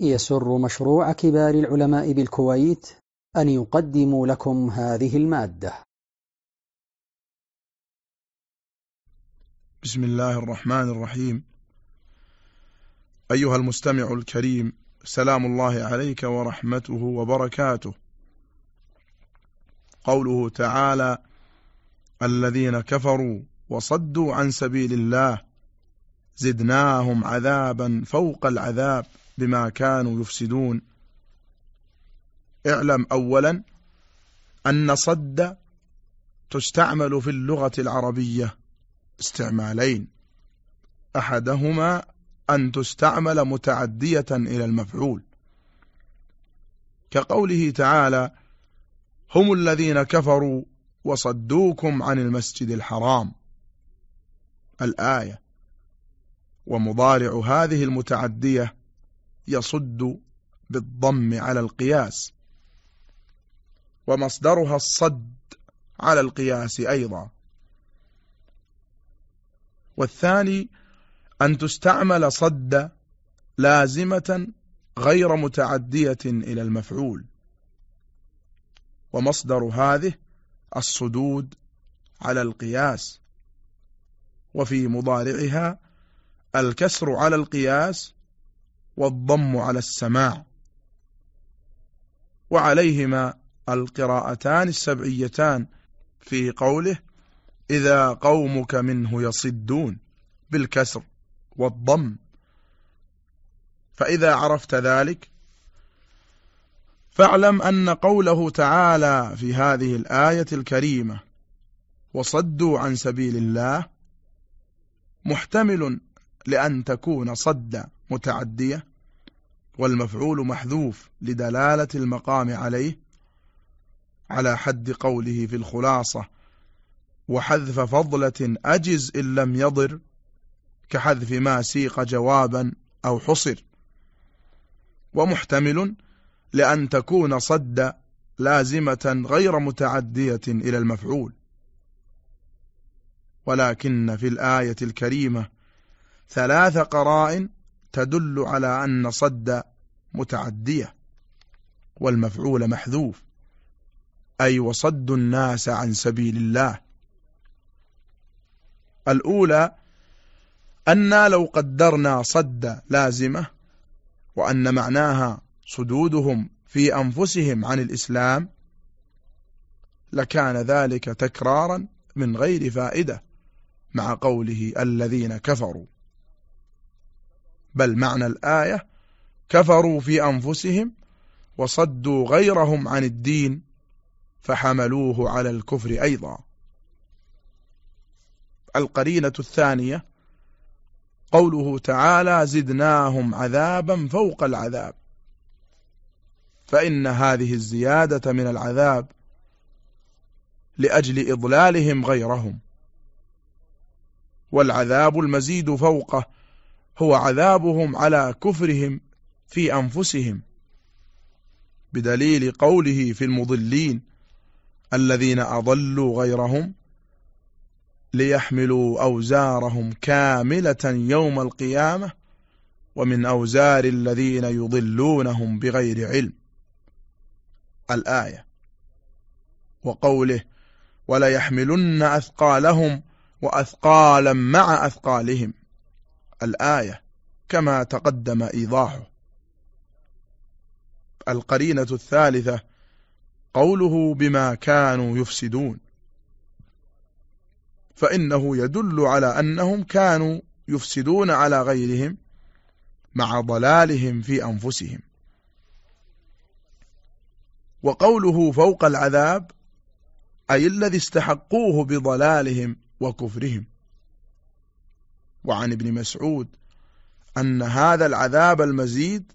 يسر مشروع كبار العلماء بالكويت أن يقدم لكم هذه المادة. بسم الله الرحمن الرحيم. أيها المستمع الكريم سلام الله عليك ورحمته وبركاته. قوله تعالى الذين كفروا وصدوا عن سبيل الله زدناهم عذابا فوق العذاب. بما كانوا يفسدون. اعلم أولا أن صد تستعمل في اللغة العربية استعمالين. أحدهما أن تستعمل متعدية إلى المفعول. كقوله تعالى هم الذين كفروا وصدوكم عن المسجد الحرام الآية ومضارع هذه المتعدية يصد بالضم على القياس ومصدرها الصد على القياس أيضا. والثاني أن تستعمل صد لازمة غير متعدية إلى المفعول. ومصدر هذه الصدود على القياس. وفي مضارعها الكسر على القياس والضم على السماع. وعليهما القراءتان السبعيتان في قوله إذا قومك منه يصدون بالكسر والضم. فإذا عرفت ذلك فاعلم أن قوله تعالى في هذه الآية الكريمة وصدوا عن سبيل الله محتمل لأن تكون صد متعدية والمفعول محذوف لدلالة المقام عليه على حد قوله في الخلاصة وحذف فضلة أجز إن لم يضر كحذف ما سيق جوابا أو حصر. ومحتمل لأن تكون صد لازمة غير متعدية إلى المفعول. ولكن في الآية الكريمة ثلاث قرائن تدل على أن صد متعدية والمفعول محذوف أي وصد الناس عن سبيل الله. الأولى أن لو قدرنا صد لازمة وأن معناها صدودهم في أنفسهم عن الإسلام لكان ذلك تكرارا من غير فائدة مع قوله الذين كفروا. بل معنى الآية كفروا في أنفسهم وصدوا غيرهم عن الدين فحملوه على الكفر أيضا. القرينة الثانية قوله تعالى زدناهم عذابا فوق العذاب فإن هذه الزيادة من العذاب لأجل إضلالهم غيرهم والعذاب المزيد فوقه هو عذابهم على كفرهم في أنفسهم بدليل قوله في المضلين الذين أضلوا غيرهم ليحملوا أوزارهم كاملة يوم القيامة ومن أوزار الذين يضلونهم بغير علم. الآية وقوله وليحملن أثقالهم وأثقالا مع أثقالهم. الآية كما تقدم إيضاحه. القرينة الثالثة قوله بما كانوا يفسدون. فإنه يدل على أنهم كانوا يفسدون على غيرهم مع ضلالهم في أنفسهم. وقوله فوق العذاب أي الذي استحقوه بضلالهم وكفرهم. وعن ابن مسعود أن هذا العذاب المزيد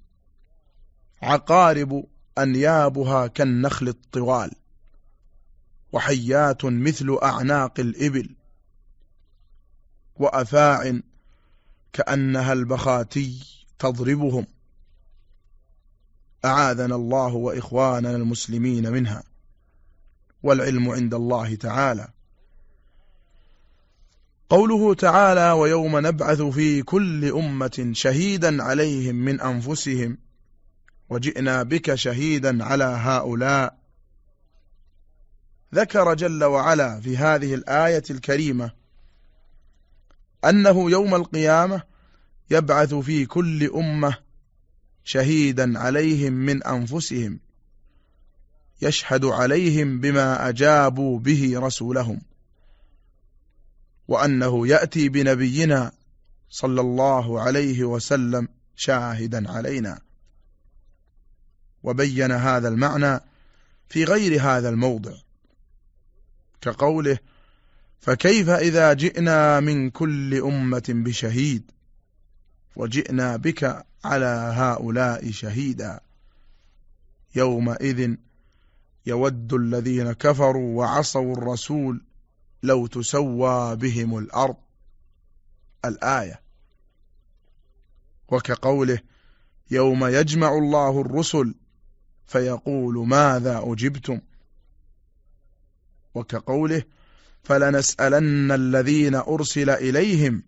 عقارب أنيابها كالنخل الطوال وحيات مثل أعناق الإبل وأفاع كأنها البخاتي تضربهم. أعاذنا الله وإخواننا المسلمين منها والعلم عند الله تعالى. قوله تعالى ويوم نبعث في كل أمة شهيدا عليهم من أنفسهم وجئنا بك شهيدا على هؤلاء. ذكر جل وعلا في هذه الآية الكريمة أنه يوم القيامة يبعث في كل أمة شهيدا عليهم من أنفسهم يشهد عليهم بما أجابوا به رسولهم. وأنه يأتي بنبينا صلى الله عليه وسلم شاهدا علينا. وبين هذا المعنى في غير هذا الموضع كقوله فكيف إذا جئنا من كل أمة بشهيد وجئنا بك على هؤلاء شهيدا؟ يومئذ يود الذين كفروا وعصوا الرسول لو تسوى بهم الأرض. الآية. وكقوله يوم يجمع الله الرسل فيقول ماذا أجبتم؟ وكقوله فلنسألن الذين أرسل إليهم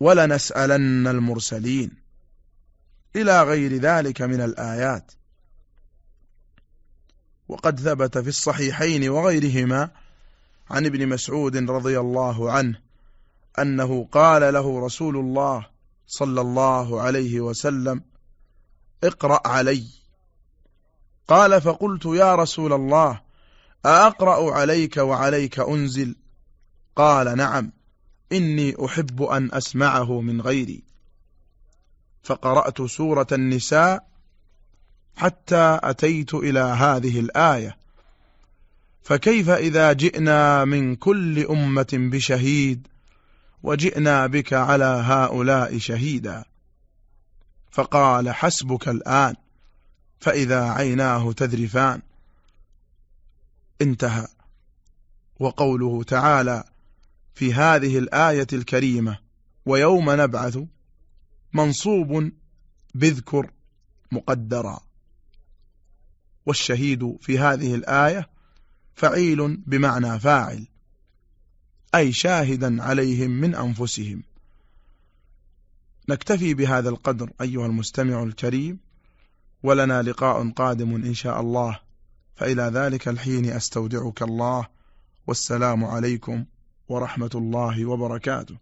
ولنسألن المرسلين. إلى غير ذلك من الآيات. وقد ثبت في الصحيحين وغيرهما عن ابن مسعود رضي الله عنه أنه قال له رسول الله صلى الله عليه وسلم اقرأ علي. قال فقلت يا رسول الله أقرأ عليك وعليك أنزل؟ قال نعم إني أحب أن أسمعه من غيري. فقرأت سورة النساء حتى أتيت إلى هذه الآية. فكيف إذا جئنا من كل أمة بشهيد وجئنا بك على هؤلاء شهيدا؟ فقال حسبك الآن فإذا عيناه تذرفان. انتهى. وقوله تعالى في هذه الآية الكريمة ويوم نبعث منصوب بذكر مقدرا. والشهيد في هذه الآية فعيل بمعنى فاعل أي شاهدا عليهم من أنفسهم. نكتفي بهذا القدر أيها المستمع الكريم ولنا لقاء قادم إن شاء الله. فإلى ذلك الحين أستودعك الله والسلام عليكم ورحمة الله وبركاته.